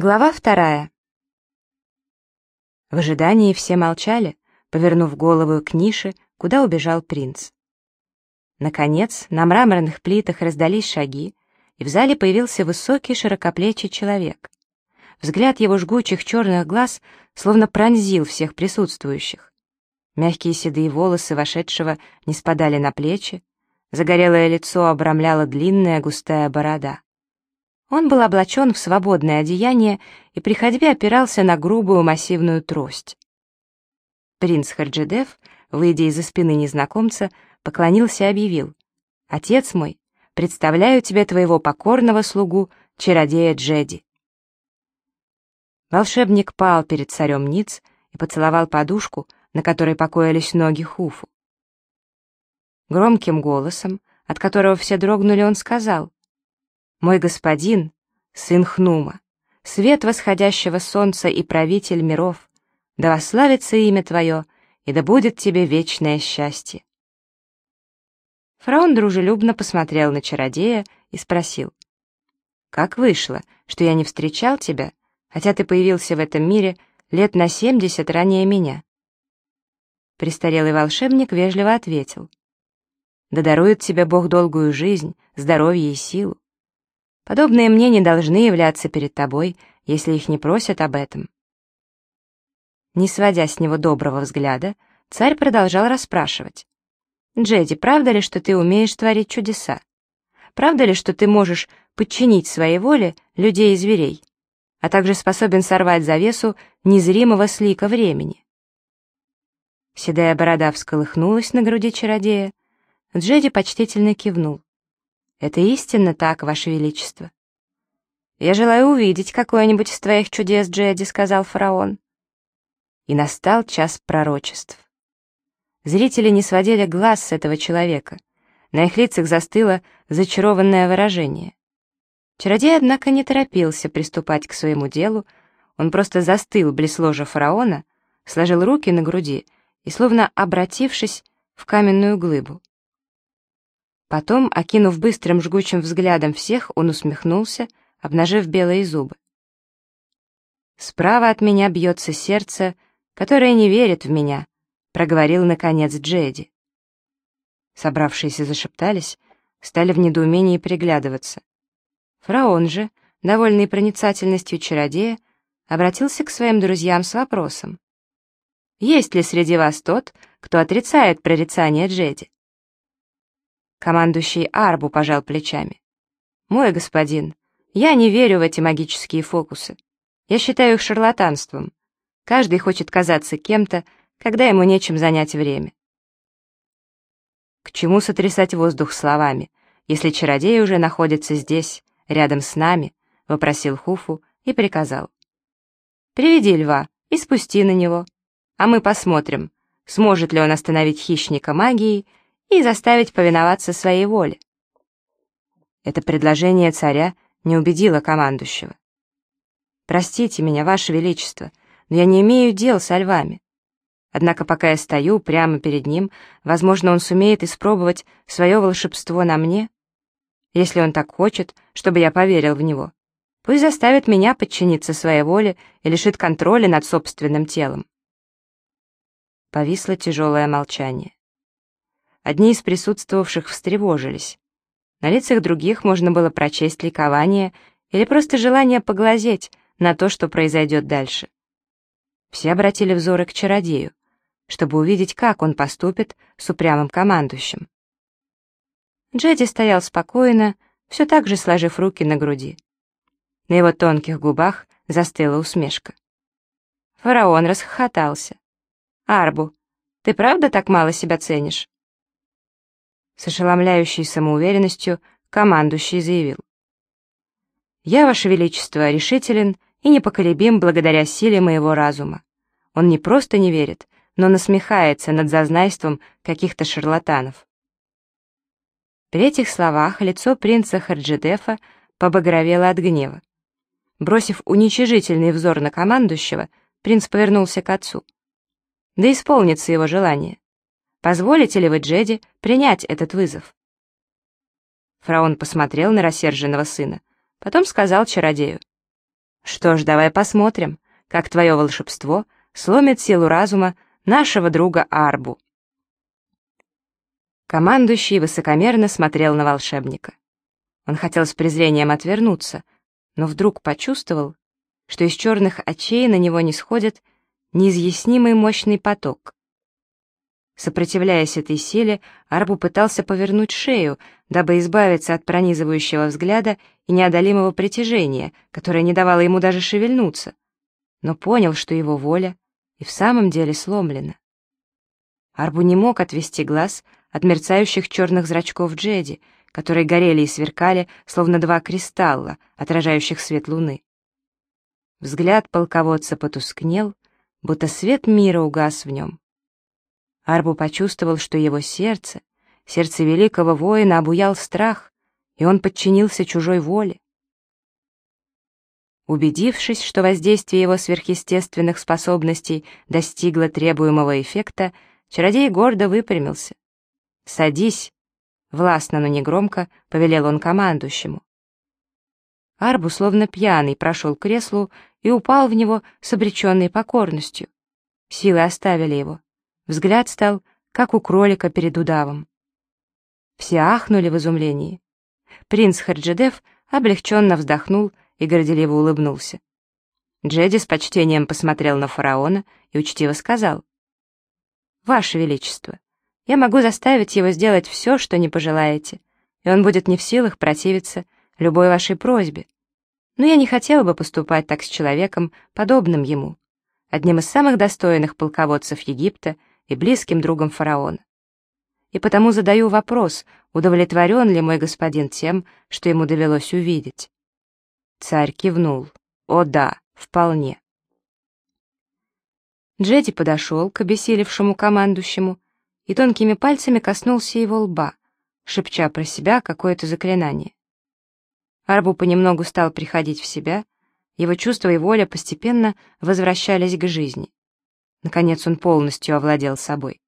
Глава вторая. В ожидании все молчали, повернув голову к нише, куда убежал принц. Наконец, на мраморных плитах раздались шаги, и в зале появился высокий широкоплечий человек. Взгляд его жгучих черных глаз словно пронзил всех присутствующих. Мягкие седые волосы вошедшего не спадали на плечи, загорелое лицо обрамляла длинная густая борода. Он был облачен в свободное одеяние и при ходьбе опирался на грубую массивную трость. Принц Харджидев, выйдя из-за спины незнакомца, поклонился и объявил. «Отец мой, представляю тебе твоего покорного слугу, чародея Джеди». Волшебник пал перед царем Ниц и поцеловал подушку, на которой покоились ноги Хуфу. Громким голосом, от которого все дрогнули, он сказал, мой господин, сын Хнума, свет восходящего солнца и правитель миров, да вославится имя твое, и да будет тебе вечное счастье. Фараон дружелюбно посмотрел на чародея и спросил, «Как вышло, что я не встречал тебя, хотя ты появился в этом мире лет на семьдесят ранее меня?» Престарелый волшебник вежливо ответил, «Да дарует тебе Бог долгую жизнь, здоровье и силу. Подобные мне не должны являться перед тобой, если их не просят об этом. Не сводя с него доброго взгляда, царь продолжал расспрашивать. «Джеди, правда ли, что ты умеешь творить чудеса? Правда ли, что ты можешь подчинить своей воле людей и зверей, а также способен сорвать завесу незримого слика времени?» Седая борода всколыхнулась на груди чародея. Джеди почтительно кивнул. Это истинно так, Ваше Величество. Я желаю увидеть какое-нибудь из твоих чудес, Джеди, сказал фараон. И настал час пророчеств. Зрители не сводили глаз с этого человека. На их лицах застыло зачарованное выражение. Чародей, однако, не торопился приступать к своему делу, он просто застыл близ ложа фараона, сложил руки на груди и, словно обратившись в каменную глыбу. Потом, окинув быстрым жгучим взглядом всех, он усмехнулся, обнажив белые зубы. «Справа от меня бьется сердце, которое не верит в меня», — проговорил, наконец, Джеди. Собравшиеся зашептались, стали в недоумении приглядываться. Фараон же, довольный проницательностью чародея, обратился к своим друзьям с вопросом. «Есть ли среди вас тот, кто отрицает прорицание Джеди?» Командующий Арбу пожал плечами. «Мой господин, я не верю в эти магические фокусы. Я считаю их шарлатанством. Каждый хочет казаться кем-то, когда ему нечем занять время. К чему сотрясать воздух словами, если чародей уже находится здесь, рядом с нами, вопросил Хуфу и приказал. Приведи льва и спусти на него, а мы посмотрим, сможет ли он остановить хищника магией и заставить повиноваться своей воле. Это предложение царя не убедило командующего. «Простите меня, Ваше Величество, но я не имею дел со львами. Однако пока я стою прямо перед ним, возможно, он сумеет испробовать свое волшебство на мне. Если он так хочет, чтобы я поверил в него, пусть заставит меня подчиниться своей воле и лишит контроля над собственным телом». Повисло тяжелое молчание. Одни из присутствовавших встревожились. На лицах других можно было прочесть ликование или просто желание поглазеть на то, что произойдет дальше. Все обратили взоры к чародею, чтобы увидеть, как он поступит с упрямым командующим. Джеди стоял спокойно, все так же сложив руки на груди. На его тонких губах застыла усмешка. Фараон расхохотался. «Арбу, ты правда так мало себя ценишь?» С ошеломляющей самоуверенностью командующий заявил. «Я, Ваше Величество, решителен и непоколебим благодаря силе моего разума. Он не просто не верит, но насмехается над зазнайством каких-то шарлатанов». При этих словах лицо принца Харджидефа побагровело от гнева. Бросив уничижительный взор на командующего, принц повернулся к отцу. Да исполнится его желание. Позволите ли вы, Джеди, принять этот вызов?» Фараон посмотрел на рассерженного сына, потом сказал чародею. Что ж, давай посмотрим, как твое волшебство сломит силу разума нашего друга Арбу. Командующий высокомерно смотрел на волшебника. Он хотел с презрением отвернуться, но вдруг почувствовал, что из черных очей на него не сходит неизъяснимый мощный поток. Сопротивляясь этой силе, Арбу пытался повернуть шею, дабы избавиться от пронизывающего взгляда и неодолимого притяжения, которое не давало ему даже шевельнуться, но понял, что его воля и в самом деле сломлена. Арбу не мог отвести глаз от мерцающих черных зрачков Джеди, которые горели и сверкали, словно два кристалла, отражающих свет луны. Взгляд полководца потускнел, будто свет мира угас в нем. Арбу почувствовал, что его сердце, сердце великого воина, обуял страх, и он подчинился чужой воле. Убедившись, что воздействие его сверхъестественных способностей достигло требуемого эффекта, чародей гордо выпрямился. «Садись!» — властно, но негромко повелел он командующему. Арбу, словно пьяный, прошел к креслу и упал в него с обреченной покорностью. Силы оставили его. Взгляд стал, как у кролика перед удавом. Все ахнули в изумлении. Принц Харджедев облегченно вздохнул и горделиво улыбнулся. Джеди с почтением посмотрел на фараона и учтиво сказал. «Ваше Величество, я могу заставить его сделать все, что не пожелаете, и он будет не в силах противиться любой вашей просьбе. Но я не хотела бы поступать так с человеком, подобным ему, одним из самых достойных полководцев Египта и близким другом фараона. И потому задаю вопрос, удовлетворен ли мой господин тем, что ему довелось увидеть. Царь кивнул. О да, вполне. Джеди подошел к обессилевшему командующему и тонкими пальцами коснулся его лба, шепча про себя какое-то заклинание. Арбу понемногу стал приходить в себя, его чувства и воля постепенно возвращались к жизни. Наконец он полностью овладел собой.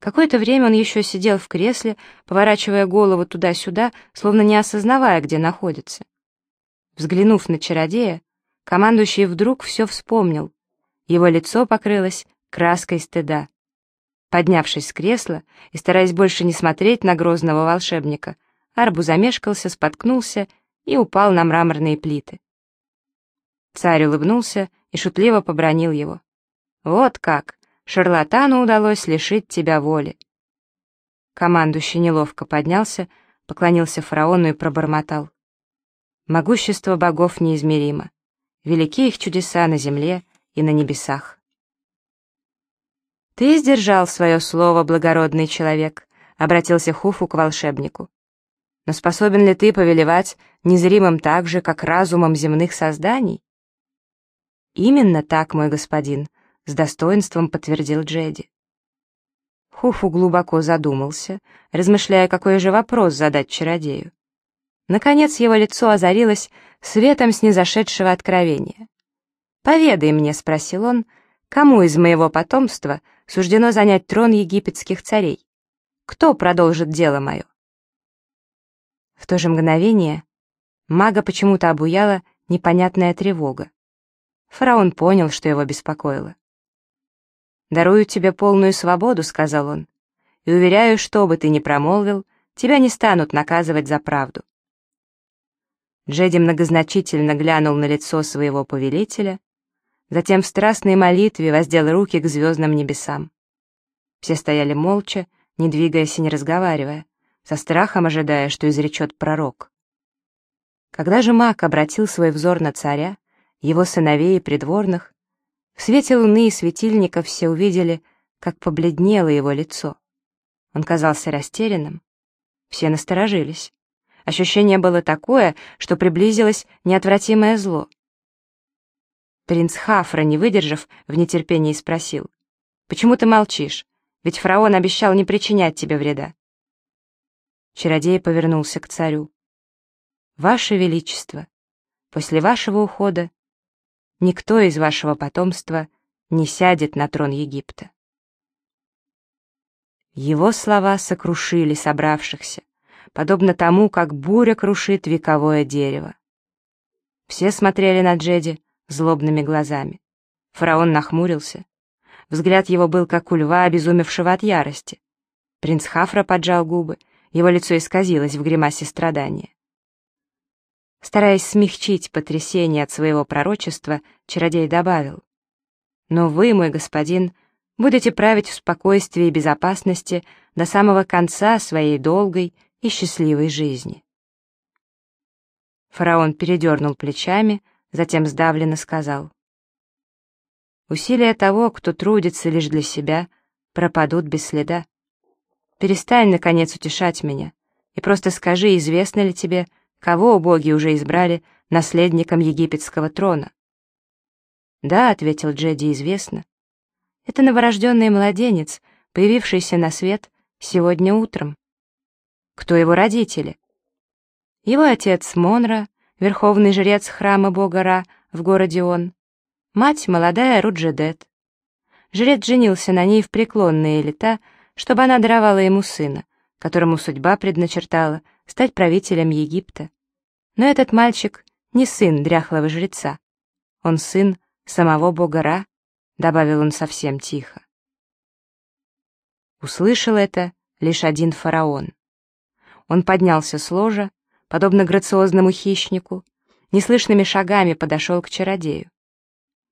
Какое-то время он еще сидел в кресле, поворачивая голову туда-сюда, словно не осознавая, где находится. Взглянув на чародея, командующий вдруг все вспомнил. Его лицо покрылось краской стыда. Поднявшись с кресла и стараясь больше не смотреть на грозного волшебника, Арбу замешкался, споткнулся и упал на мраморные плиты. Царь улыбнулся и шутливо побронил его. Вот как! Шарлатану удалось лишить тебя воли. Командующий неловко поднялся, поклонился фараону и пробормотал. Могущество богов неизмеримо. Велики их чудеса на земле и на небесах. «Ты сдержал свое слово, благородный человек», — обратился Хуфу к волшебнику. «Но способен ли ты повелевать незримым так же, как разумом земных созданий?» «Именно так, мой господин», с достоинством подтвердил Джеди. Хуфу глубоко задумался, размышляя, какой же вопрос задать чародею. Наконец его лицо озарилось светом снизошедшего откровения. «Поведай мне», — спросил он, — «кому из моего потомства суждено занять трон египетских царей? Кто продолжит дело мое?» В то же мгновение мага почему-то обуяла непонятная тревога. Фараон понял, что его беспокоило. «Дарую тебе полную свободу», — сказал он, «и уверяю, что бы ты ни промолвил, тебя не станут наказывать за правду». Джеди многозначительно глянул на лицо своего повелителя, затем в страстной молитве воздел руки к звездным небесам. Все стояли молча, не двигаясь и не разговаривая, со страхом ожидая, что изречет пророк. Когда же маг обратил свой взор на царя, его сыновей и придворных, в свете луны и светильника все увидели, как побледнело его лицо. Он казался растерянным. Все насторожились. Ощущение было такое, что приблизилось неотвратимое зло. Принц Хафра, не выдержав, в нетерпении спросил. «Почему ты молчишь? Ведь фараон обещал не причинять тебе вреда». Чародей повернулся к царю. «Ваше Величество, после вашего ухода никто из вашего потомства не сядет на трон Египта. Его слова сокрушили собравшихся, подобно тому, как буря крушит вековое дерево. Все смотрели на Джеди злобными глазами. Фараон нахмурился. Взгляд его был как у льва, обезумевшего от ярости. Принц Хафра поджал губы, его лицо исказилось в гримасе страдания. Стараясь смягчить потрясение от своего пророчества, чародей добавил, «Но вы, мой господин, будете править в спокойствии и безопасности до самого конца своей долгой и счастливой жизни». Фараон передернул плечами, затем сдавленно сказал, Усилия того, кто трудится лишь для себя, пропадут без следа. Перестань, наконец, утешать меня, и просто скажи, известно ли тебе, кого боги уже избрали наследником египетского трона. «Да», — ответил Джеди, — «известно. Это новорожденный младенец, появившийся на свет сегодня утром. Кто его родители?» Его отец Монра, верховный жрец храма бога Ра в городе Он, Мать — молодая Руджедет. Жрец женился на ней в преклонные лета, чтобы она даровала ему сына, которому судьба предначертала стать правителем Египта. Но этот мальчик не сын дряхлого жреца. Он сын самого бога Ра, добавил он совсем тихо. Услышал это лишь один фараон. Он поднялся с ложа, подобно грациозному хищнику, неслышными шагами подошел к чародею.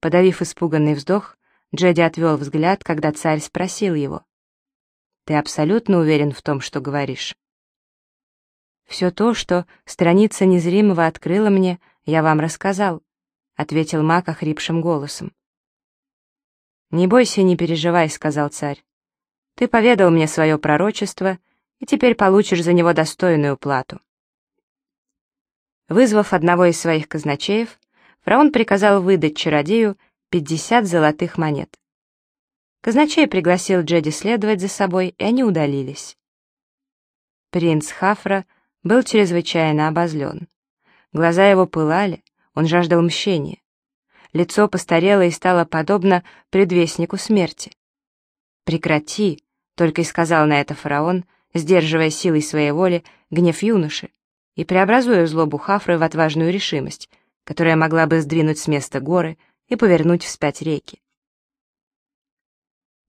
Подавив испуганный вздох, Джеди отвел взгляд, когда царь спросил его. «Ты абсолютно уверен в том, что говоришь?» «Все то, что страница незримого открыла мне, я вам рассказал», — ответил маг охрипшим голосом. «Не бойся, не переживай», — сказал царь. «Ты поведал мне свое пророчество, и теперь получишь за него достойную плату». Вызвав одного из своих казначеев, Фараон приказал выдать чародею 50 золотых монет. Казначей пригласил Джеди следовать за собой, и они удалились. Принц Хафра был чрезвычайно обозлен. Глаза его пылали, он жаждал мщения. Лицо постарело и стало подобно предвестнику смерти. «Прекрати», — только и сказал на это фараон, сдерживая силой своей воли гнев юноши и преобразуя злобу Хафры в отважную решимость, которая могла бы сдвинуть с места горы и повернуть вспять реки.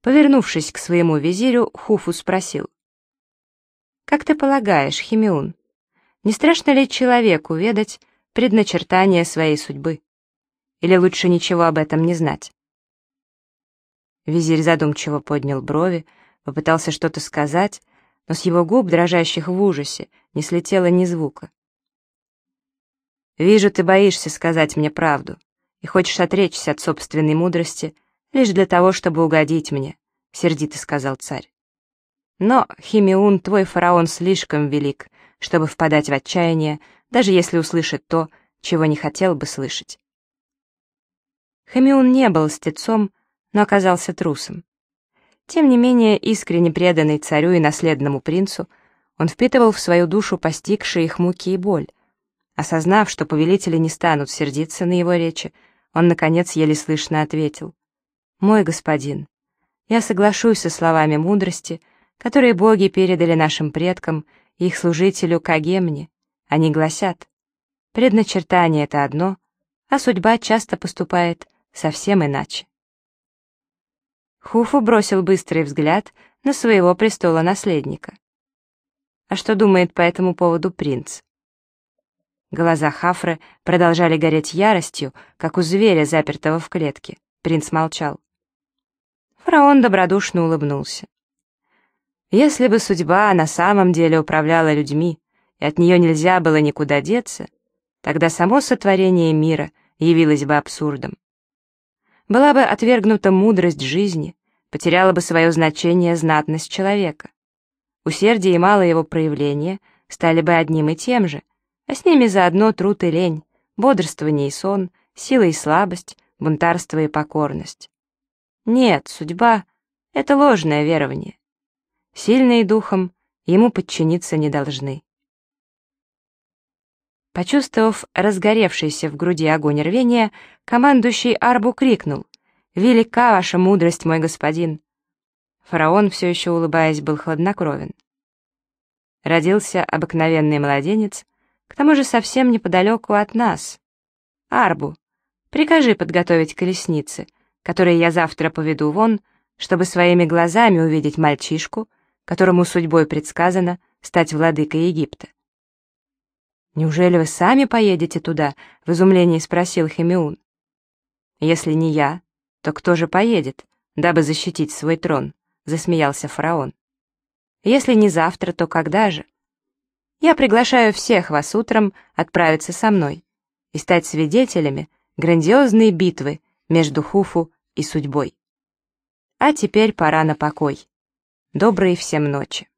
Повернувшись к своему визирю, Хуфу спросил. «Как ты полагаешь, Химиун, не страшно ли человеку ведать предначертание своей судьбы? Или лучше ничего об этом не знать?» Визирь задумчиво поднял брови, попытался что-то сказать, но с его губ, дрожащих в ужасе, не слетело ни звука. Вижу, ты боишься сказать мне правду и хочешь отречься от собственной мудрости лишь для того, чтобы угодить мне, — сердито сказал царь. Но, Химиун, твой фараон слишком велик, чтобы впадать в отчаяние, даже если услышит то, чего не хотел бы слышать. Химиун не был стецом, но оказался трусом. Тем не менее, искренне преданный царю и наследному принцу, он впитывал в свою душу постигшие их муки и боль, Осознав, что повелители не станут сердиться на его речи, он, наконец, еле слышно ответил. «Мой господин, я соглашусь со словами мудрости, которые боги передали нашим предкам их служителю Кагемне. Они гласят, предначертание — это одно, а судьба часто поступает совсем иначе». Хуфу бросил быстрый взгляд на своего престола наследника. А что думает по этому поводу принц? Глаза Хафры продолжали гореть яростью, как у зверя, запертого в клетке. Принц молчал. Фараон добродушно улыбнулся. Если бы судьба на самом деле управляла людьми, и от нее нельзя было никуда деться, тогда само сотворение мира явилось бы абсурдом. Была бы отвергнута мудрость жизни, потеряла бы свое значение знатность человека. Усердие и малое его проявление стали бы одним и тем же, а с ними заодно труд и лень, бодрствование и сон, сила и слабость, бунтарство и покорность. Нет, судьба — это ложное верование. Сильные духом ему подчиниться не должны. Почувствовав разгоревшийся в груди огонь рвения, командующий Арбу крикнул «Велика ваша мудрость, мой господин!» Фараон, все еще улыбаясь, был хладнокровен. Родился обыкновенный младенец, к тому же совсем неподалеку от нас. Арбу, прикажи подготовить колесницы, которые я завтра поведу вон, чтобы своими глазами увидеть мальчишку, которому судьбой предсказано стать владыкой Египта. «Неужели вы сами поедете туда?» — в изумлении спросил Хемиун. «Если не я, то кто же поедет, дабы защитить свой трон?» — засмеялся фараон. «Если не завтра, то когда же?» «Я приглашаю всех вас утром отправиться со мной и стать свидетелями грандиозной битвы между Хуфу и судьбой. А теперь пора на покой. Доброй всем ночи.